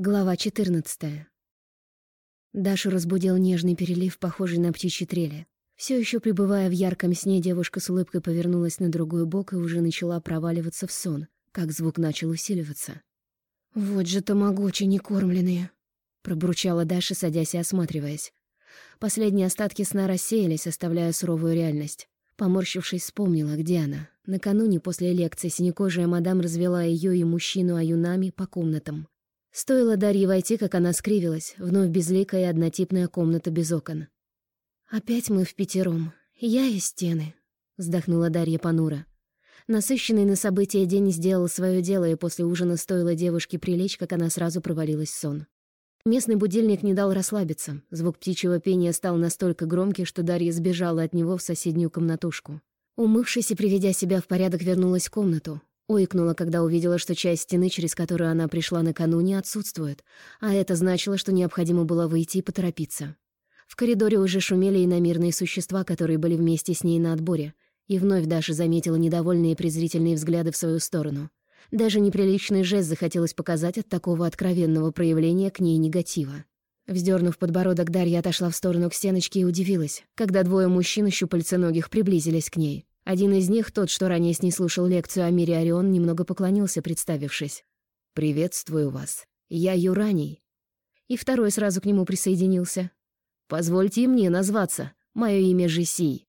Глава 14. Дашу разбудил нежный перелив, похожий на птичьи трели. Все еще пребывая в ярком сне, девушка с улыбкой повернулась на другой бок и уже начала проваливаться в сон, как звук начал усиливаться. «Вот же тамагочи некормленные!» — пробурчала Даша, садясь и осматриваясь. Последние остатки сна рассеялись, оставляя суровую реальность. Поморщившись, вспомнила, где она. Накануне после лекции синекожая мадам развела ее и мужчину аюнами по комнатам. Стоило Дарье войти, как она скривилась, вновь безликая однотипная комната без окон. «Опять мы в пятером. Я и стены», — вздохнула Дарья понуро. Насыщенный на события день сделал свое дело, и после ужина стоило девушке прилечь, как она сразу провалилась в сон. Местный будильник не дал расслабиться. Звук птичьего пения стал настолько громкий, что Дарья сбежала от него в соседнюю комнатушку. Умывшись и приведя себя в порядок, вернулась в комнату. Ойкнула, когда увидела, что часть стены, через которую она пришла накануне, отсутствует, а это значило, что необходимо было выйти и поторопиться. В коридоре уже шумели иномирные существа, которые были вместе с ней на отборе, и вновь Даша заметила недовольные и презрительные взгляды в свою сторону. Даже неприличный жест захотелось показать от такого откровенного проявления к ней негатива. Вздернув подбородок, Дарья отошла в сторону к стеночке и удивилась, когда двое мужчин щупальценогих приблизились к ней. Один из них, тот, что ранее с ней слушал лекцию о мире Орион, немного поклонился, представившись. «Приветствую вас. Я Юраний». И второй сразу к нему присоединился. «Позвольте мне назваться. Мое имя Жесий».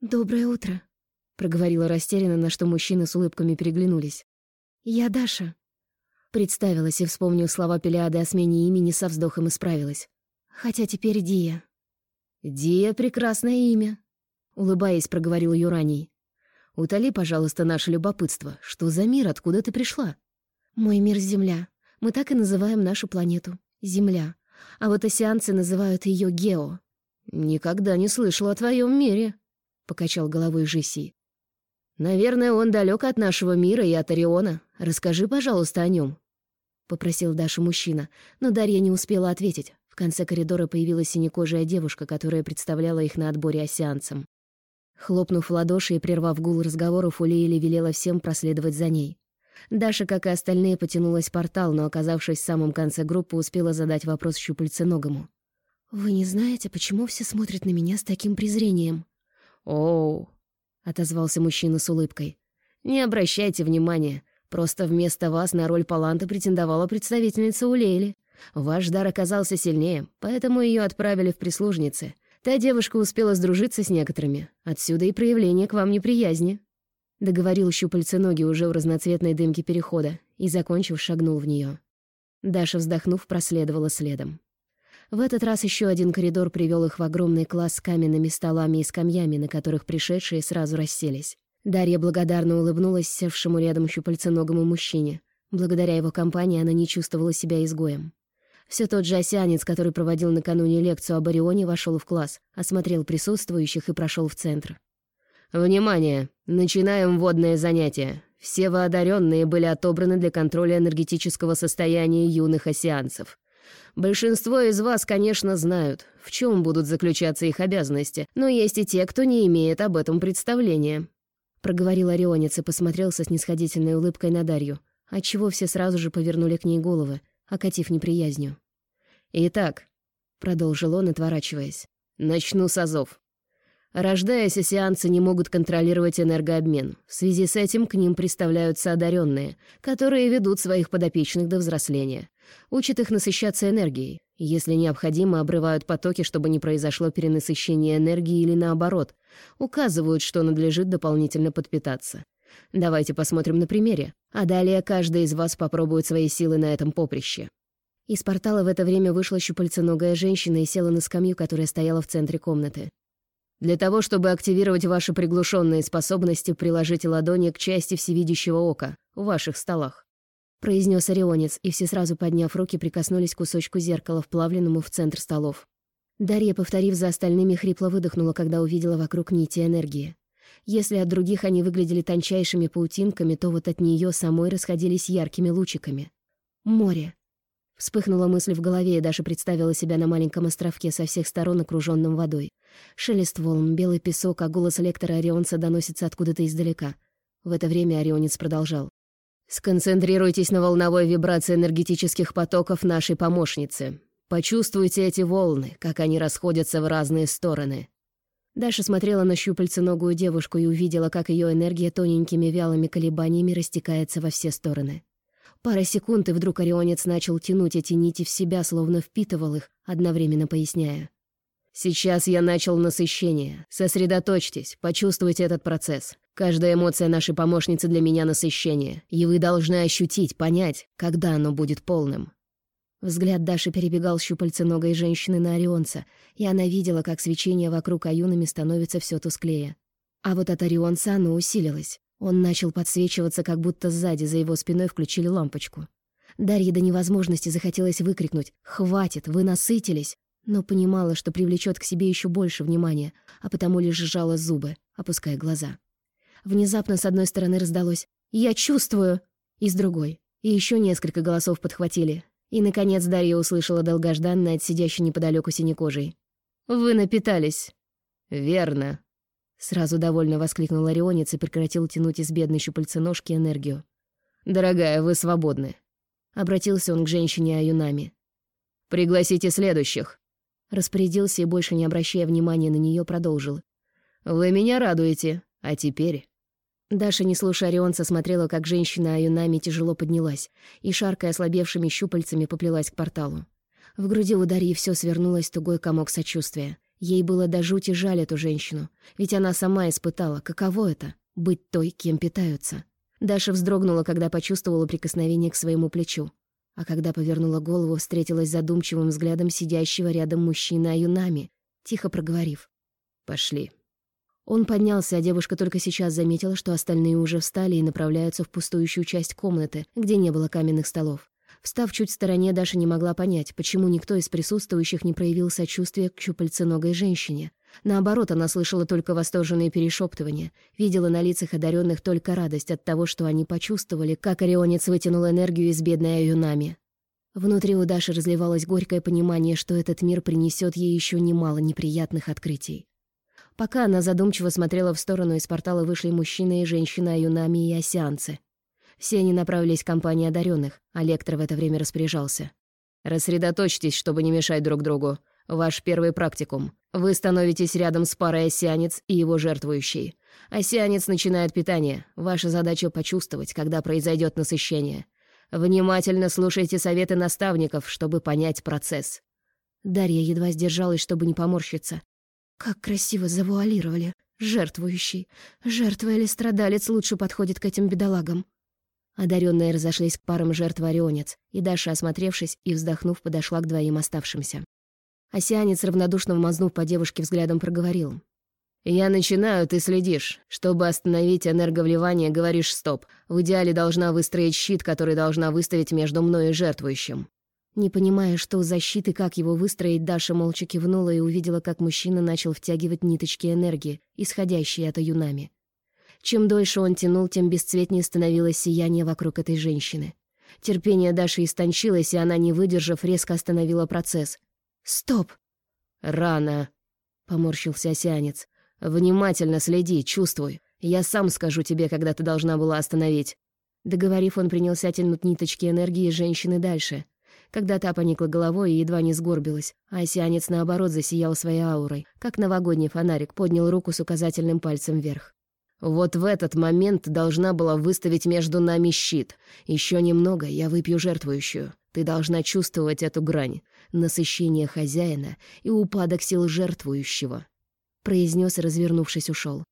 «Доброе утро», — проговорила растерянно, на что мужчины с улыбками переглянулись. «Я Даша». Представилась и, вспомнив слова Пелиады о смене имени, со вздохом исправилась. «Хотя теперь Дия». «Дия — прекрасное имя», — улыбаясь, проговорил Юраний. Утоли, пожалуйста, наше любопытство. Что за мир, откуда ты пришла?» «Мой мир — Земля. Мы так и называем нашу планету. Земля. А вот осеанцы называют ее Гео». «Никогда не слышала о твоем мире», — покачал головой Жиси. «Наверное, он далек от нашего мира и от Ориона. Расскажи, пожалуйста, о нем. попросил Даша мужчина, но Дарья не успела ответить. В конце коридора появилась синекожая девушка, которая представляла их на отборе осеанцам. Хлопнув в ладоши и прервав гул разговоров, Улиэли велела всем проследовать за ней. Даша, как и остальные, потянулась в портал, но, оказавшись в самом конце группы, успела задать вопрос щупальценогому. «Вы не знаете, почему все смотрят на меня с таким презрением?» «Оу», — отозвался мужчина с улыбкой. «Не обращайте внимания. Просто вместо вас на роль Паланта претендовала представительница Улейли. Ваш дар оказался сильнее, поэтому ее отправили в прислужницы. Та девушка успела сдружиться с некоторыми. Отсюда и проявление к вам неприязни. Договорил щупальце ноги уже в разноцветной дымке перехода и, закончив, шагнул в нее. Даша, вздохнув, проследовала следом. В этот раз еще один коридор привел их в огромный класс с каменными столами и скамьями, на которых пришедшие сразу расселись. Дарья благодарно улыбнулась севшему рядом щупальценогому мужчине. Благодаря его компании она не чувствовала себя изгоем. Все тот же осянец, который проводил накануне лекцию об Орионе, вошел в класс, осмотрел присутствующих и прошел в центр. «Внимание! Начинаем вводное занятие. Все воодаренные были отобраны для контроля энергетического состояния юных осеанцев. Большинство из вас, конечно, знают, в чем будут заключаться их обязанности, но есть и те, кто не имеет об этом представления». Проговорил Орионец и посмотрел со снисходительной улыбкой на Дарью, отчего все сразу же повернули к ней головы, окатив неприязнью. «Итак», — продолжил он, отворачиваясь, — «начну с азов. Рождаясь, осеанцы не могут контролировать энергообмен. В связи с этим к ним представляются одаренные, которые ведут своих подопечных до взросления. Учат их насыщаться энергией. Если необходимо, обрывают потоки, чтобы не произошло перенасыщение энергии или наоборот. Указывают, что надлежит дополнительно подпитаться. Давайте посмотрим на примере, а далее каждый из вас попробует свои силы на этом поприще». Из портала в это время вышла щупальценогая женщина и села на скамью, которая стояла в центре комнаты. «Для того, чтобы активировать ваши приглушенные способности, приложите ладони к части всевидящего ока в ваших столах», — произнес Орионец, и все сразу, подняв руки, прикоснулись к кусочку зеркала, вплавленному в центр столов. Дарья, повторив за остальными, хрипло выдохнула, когда увидела вокруг нити энергии. Если от других они выглядели тончайшими паутинками, то вот от нее самой расходились яркими лучиками. Море. Вспыхнула мысль в голове и даже представила себя на маленьком островке со всех сторон, окруженным водой. Шелест волн, белый песок, а голос лектора Орионца доносится откуда-то издалека. В это время Орионец продолжал. Сконцентрируйтесь на волновой вибрации энергетических потоков нашей помощницы. Почувствуйте эти волны, как они расходятся в разные стороны. Даша смотрела на щупальценогую девушку и увидела, как ее энергия тоненькими вялыми колебаниями растекается во все стороны. Пара секунд, и вдруг Орионец начал тянуть эти нити в себя, словно впитывал их, одновременно поясняя. «Сейчас я начал насыщение. Сосредоточьтесь, почувствуйте этот процесс. Каждая эмоция нашей помощницы для меня насыщение, и вы должны ощутить, понять, когда оно будет полным. Взгляд Даши перебегал щупальценогой женщины на Орионца, и она видела, как свечение вокруг Аюнами становится все тусклее. А вот от Орионца оно усилилось. Он начал подсвечиваться, как будто сзади за его спиной включили лампочку. Дарье до невозможности захотелось выкрикнуть «Хватит! Вы насытились!» но понимала, что привлечет к себе еще больше внимания, а потому лишь сжала зубы, опуская глаза. Внезапно с одной стороны раздалось «Я чувствую!» и с другой. И еще несколько голосов подхватили. И, наконец, Дарья услышала долгожданное от сидящей неподалеку синекожей. «Вы напитались». «Верно». Сразу довольно воскликнул Орионец и прекратил тянуть из бедной щупальценожки энергию. «Дорогая, вы свободны». Обратился он к женщине Аюнами. «Пригласите следующих». Распорядился и, больше не обращая внимания на нее, продолжил. «Вы меня радуете. А теперь...» Даша, не слушая Орионца, смотрела, как женщина Аюнами тяжело поднялась и, шаркая ослабевшими щупальцами, поплелась к порталу. В груди у Дарьи все свернулось тугой комок сочувствия. Ей было до жути жаль эту женщину, ведь она сама испытала, каково это — быть той, кем питаются. Даша вздрогнула, когда почувствовала прикосновение к своему плечу. А когда повернула голову, встретилась задумчивым взглядом сидящего рядом мужчины Аюнами, тихо проговорив. «Пошли». Он поднялся, а девушка только сейчас заметила, что остальные уже встали и направляются в пустующую часть комнаты, где не было каменных столов. Встав чуть в стороне, Даша не могла понять, почему никто из присутствующих не проявил сочувствия к щупальценогой женщине. Наоборот, она слышала только восторженные перешептывания, видела на лицах одаренных только радость от того, что они почувствовали, как Орионец вытянул энергию из бедной Аюнами. Внутри у Даши разливалось горькое понимание, что этот мир принесет ей еще немало неприятных открытий. Пока она задумчиво смотрела в сторону, из портала вышли мужчина и женщина Юнами и Осянцы. Все они направились к компании одаренных, а лектор в это время распоряжался. «Рассредоточьтесь, чтобы не мешать друг другу. Ваш первый практикум. Вы становитесь рядом с парой осянец и его жертвующий. Осянец начинает питание. Ваша задача — почувствовать, когда произойдет насыщение. Внимательно слушайте советы наставников, чтобы понять процесс». Дарья едва сдержалась, чтобы не поморщиться. Как красиво завуалировали. Жертвующий. Жертва или страдалец лучше подходит к этим бедолагам. Одаренные разошлись к парам жертв Орионец, и Даша, осмотревшись и вздохнув, подошла к двоим оставшимся. Осянец, равнодушно вмазнув по девушке взглядом, проговорил. «Я начинаю, ты следишь. Чтобы остановить энерговливание, говоришь «стоп». В идеале должна выстроить щит, который должна выставить между мной и жертвующим. Не понимая, что за щит и как его выстроить, Даша молча кивнула и увидела, как мужчина начал втягивать ниточки энергии, исходящие от Аюнами. Чем дольше он тянул, тем бесцветнее становилось сияние вокруг этой женщины. Терпение Даши истончилось, и она, не выдержав, резко остановила процесс. «Стоп!» «Рано!» — поморщился осянец. «Внимательно следи, чувствуй. Я сам скажу тебе, когда ты должна была остановить». Договорив, он принялся тянуть ниточки энергии женщины дальше — когда та поникла головой и едва не сгорбилась, а осянец, наоборот, засиял своей аурой, как новогодний фонарик, поднял руку с указательным пальцем вверх. «Вот в этот момент должна была выставить между нами щит. Еще немного, я выпью жертвующую. Ты должна чувствовать эту грань, насыщение хозяина и упадок сил жертвующего», — произнес, развернувшись, ушел.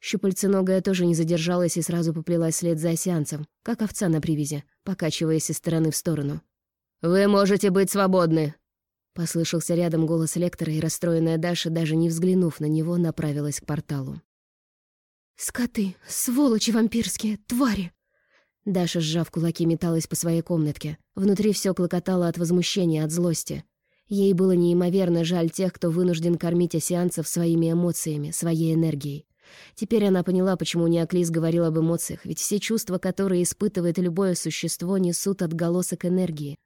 Щупальценогая тоже не задержалась и сразу поплелась вслед за осянцем, как овца на привязи, покачиваясь из стороны в сторону. «Вы можете быть свободны!» Послышался рядом голос лектора, и расстроенная Даша, даже не взглянув на него, направилась к порталу. «Скоты! Сволочи вампирские! Твари!» Даша, сжав кулаки, металась по своей комнатке. Внутри все клокотало от возмущения, от злости. Ей было неимоверно жаль тех, кто вынужден кормить осеанцев своими эмоциями, своей энергией. Теперь она поняла, почему Неоклис говорил об эмоциях, ведь все чувства, которые испытывает любое существо, несут отголосок энергии.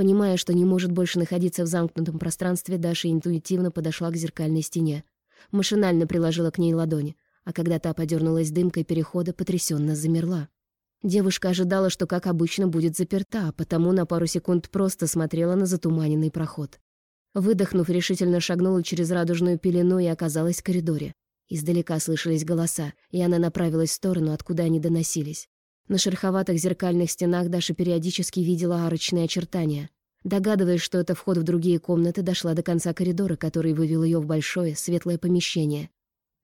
Понимая, что не может больше находиться в замкнутом пространстве, Даша интуитивно подошла к зеркальной стене. Машинально приложила к ней ладони, а когда та подернулась дымкой перехода, потрясенно замерла. Девушка ожидала, что, как обычно, будет заперта, а потому на пару секунд просто смотрела на затуманенный проход. Выдохнув, решительно шагнула через радужную пелену и оказалась в коридоре. Издалека слышались голоса, и она направилась в сторону, откуда они доносились. На шероховатых зеркальных стенах Даша периодически видела арочные очертания. Догадываясь, что это вход в другие комнаты, дошла до конца коридора, который вывел ее в большое, светлое помещение.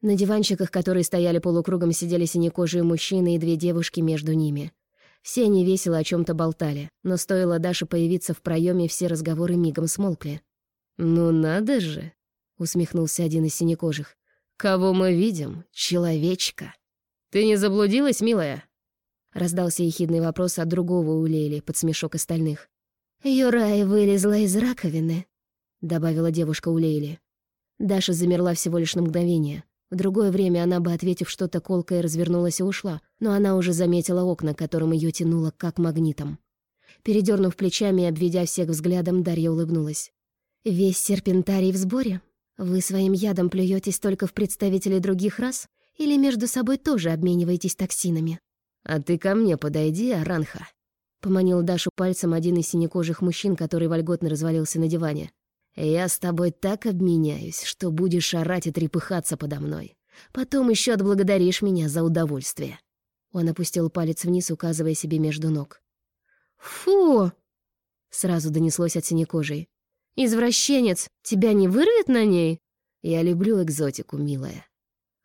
На диванчиках, которые стояли полукругом, сидели синекожие мужчины и две девушки между ними. Все они весело о чем то болтали, но стоило Даше появиться в проеме, все разговоры мигом смолкли. «Ну надо же!» — усмехнулся один из синекожих. «Кого мы видим? Человечка!» «Ты не заблудилась, милая?» Раздался ехидный вопрос от другого у Лели под смешок остальных. «Юрай вылезла из раковины», — добавила девушка у Лейли. Даша замерла всего лишь на мгновение. В другое время она бы, ответив что-то колкое, развернулась и ушла, но она уже заметила окна, которым ее тянуло как магнитом. Передернув плечами и обведя всех взглядом, Дарья улыбнулась. «Весь серпентарий в сборе? Вы своим ядом плюетесь только в представителей других рас? Или между собой тоже обмениваетесь токсинами?» «А ты ко мне подойди, Аранха», — поманил Дашу пальцем один из синекожих мужчин, который вольготно развалился на диване. Я с тобой так обменяюсь, что будешь орать и трепыхаться подо мной. Потом еще отблагодаришь меня за удовольствие». Он опустил палец вниз, указывая себе между ног. «Фу!» — сразу донеслось от синекожей. «Извращенец! Тебя не вырвет на ней?» «Я люблю экзотику, милая», —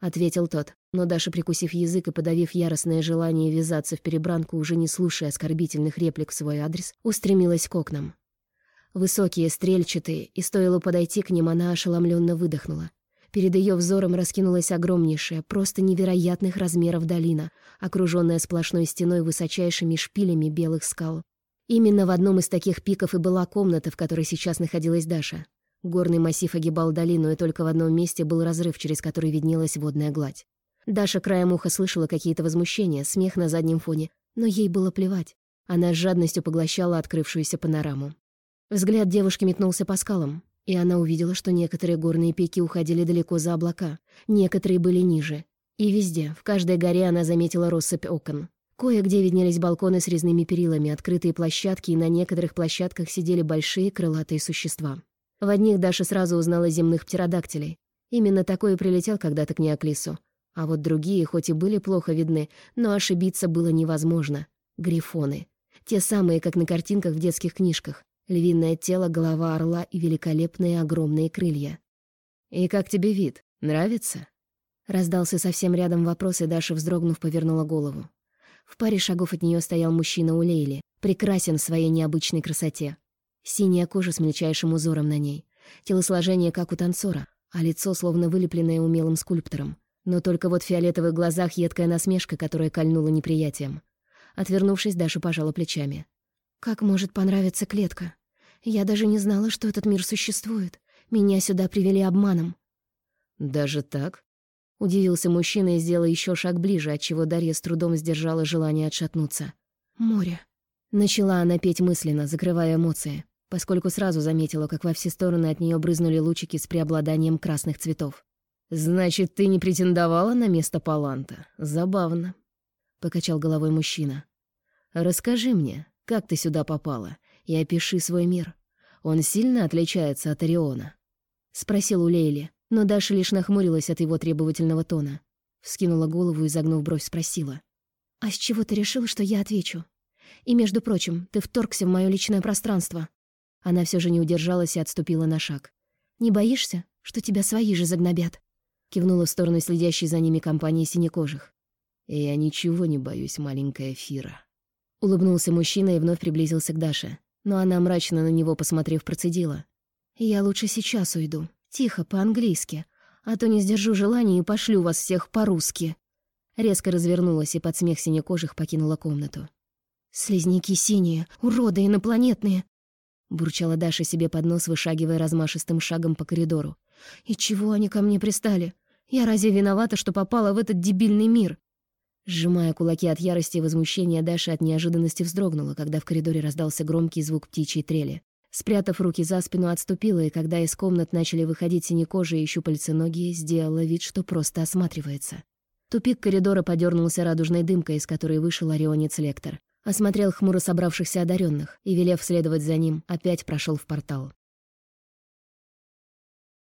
ответил тот, но Даша, прикусив язык и подавив яростное желание ввязаться в перебранку, уже не слушая оскорбительных реплик в свой адрес, устремилась к окнам. Высокие, стрельчатые, и стоило подойти к ним, она ошеломленно выдохнула. Перед ее взором раскинулась огромнейшая, просто невероятных размеров долина, окруженная сплошной стеной высочайшими шпилями белых скал. Именно в одном из таких пиков и была комната, в которой сейчас находилась Даша. Горный массив огибал долину, и только в одном месте был разрыв, через который виднелась водная гладь. Даша краем уха слышала какие-то возмущения, смех на заднем фоне, но ей было плевать. Она с жадностью поглощала открывшуюся панораму. Взгляд девушки метнулся по скалам, и она увидела, что некоторые горные пики уходили далеко за облака, некоторые были ниже. И везде, в каждой горе она заметила россыпь окон. Кое-где виднелись балконы с резными перилами, открытые площадки, и на некоторых площадках сидели большие крылатые существа. В одних Даша сразу узнала земных птеродактилей. Именно такой и прилетел когда-то к Неоклису. А вот другие, хоть и были плохо видны, но ошибиться было невозможно. Грифоны. Те самые, как на картинках в детских книжках. Львиное тело, голова орла и великолепные огромные крылья. «И как тебе вид? Нравится?» Раздался совсем рядом вопрос, и Даша, вздрогнув, повернула голову. В паре шагов от нее стоял мужчина у Лейли, прекрасен в своей необычной красоте. Синяя кожа с мельчайшим узором на ней, телосложение, как у танцора, а лицо словно вылепленное умелым скульптором. Но только вот в фиолетовых глазах едкая насмешка, которая кольнула неприятием. Отвернувшись, Даша пожала плечами. «Как может понравиться клетка?» Я даже не знала, что этот мир существует. Меня сюда привели обманом». «Даже так?» Удивился мужчина и сделал еще шаг ближе, отчего Дарья с трудом сдержала желание отшатнуться. «Море». Начала она петь мысленно, закрывая эмоции, поскольку сразу заметила, как во все стороны от нее брызнули лучики с преобладанием красных цветов. «Значит, ты не претендовала на место Паланта? Забавно», — покачал головой мужчина. «Расскажи мне, как ты сюда попала? и опиши свой мир. Он сильно отличается от Ориона?» — спросил у Лейли, но Даша лишь нахмурилась от его требовательного тона. Вскинула голову и, загнув бровь, спросила. «А с чего ты решил, что я отвечу? И, между прочим, ты вторгся в мое личное пространство». Она все же не удержалась и отступила на шаг. «Не боишься, что тебя свои же загнобят?» Кивнула в сторону следящей за ними компании синекожих. «Я ничего не боюсь, маленькая Фира». Улыбнулся мужчина и вновь приблизился к Даше но она, мрачно на него посмотрев, процедила. «Я лучше сейчас уйду. Тихо, по-английски. А то не сдержу желания и пошлю вас всех по-русски». Резко развернулась и под смех синекожих покинула комнату. «Слизняки синие, уроды инопланетные!» Бурчала Даша себе под нос, вышагивая размашистым шагом по коридору. «И чего они ко мне пристали? Я разве виновата, что попала в этот дебильный мир?» Сжимая кулаки от ярости и возмущения, Даша от неожиданности вздрогнула, когда в коридоре раздался громкий звук птичьей трели. Спрятав руки за спину, отступила, и когда из комнат начали выходить синекожие и щупальцы ноги, сделала вид, что просто осматривается. Тупик коридора подернулся радужной дымкой, из которой вышел Орионец-лектор. Осмотрел хмуро собравшихся одаренных и, велев следовать за ним, опять прошел в портал.